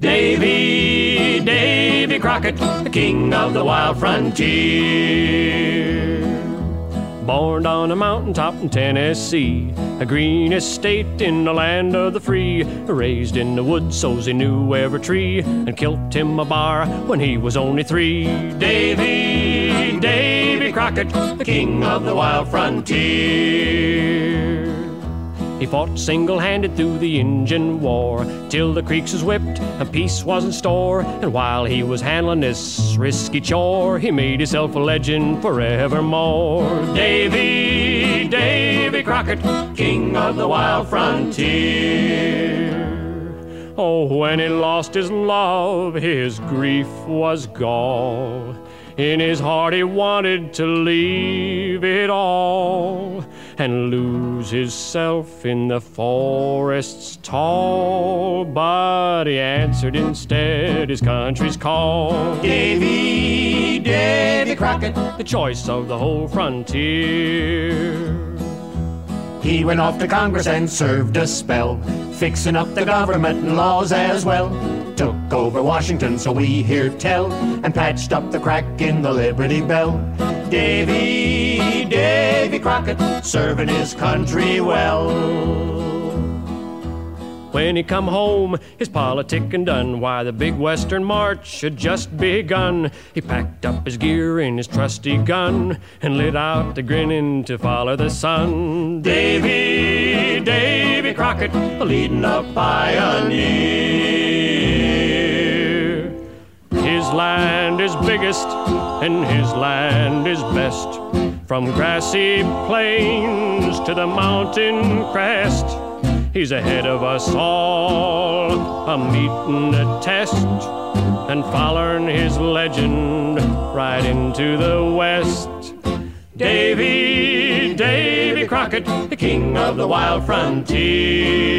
Davy, Davy Crockett, the king of the wild frontier. Born on a mountaintop in Tennessee, a green estate in the land of the free. Raised in the woods so's he knew every tree, and killed him a bar when he was only three. Davy, Davy Crockett, the king of the wild frontier. He fought single-handed through the Injun War till the creeks was whipped and peace was in store. And while he was handling this risky chore, he made himself a legend forevermore. Davy, Davy Crockett, king of the wild frontier. Oh, when he lost his love, his grief was gall. In his heart, he wanted to leave it all and lose himself in the forests tall. But he answered instead his country's call. Davy, Davy Crockett, the choice of the whole frontier. He went off to Congress and served a spell, fixing up the government and laws as well. Took over Washington, so we hear tell, and patched up the crack in the Liberty Bell. Davy, Davy Crockett, serving his country well. When he come home, his politicking done. Why, the big western march had just begun. He packed up his gear and his trusty gun and lit out the grinning to follow the sun. Davy, Davy Crockett, leading up by a pioneer. Biggest and his land is best. From grassy plains to the mountain crest. He's ahead of us all, a meeting a test and following his legend right into the west. Davy, Davy Crockett, the king of the wild frontier.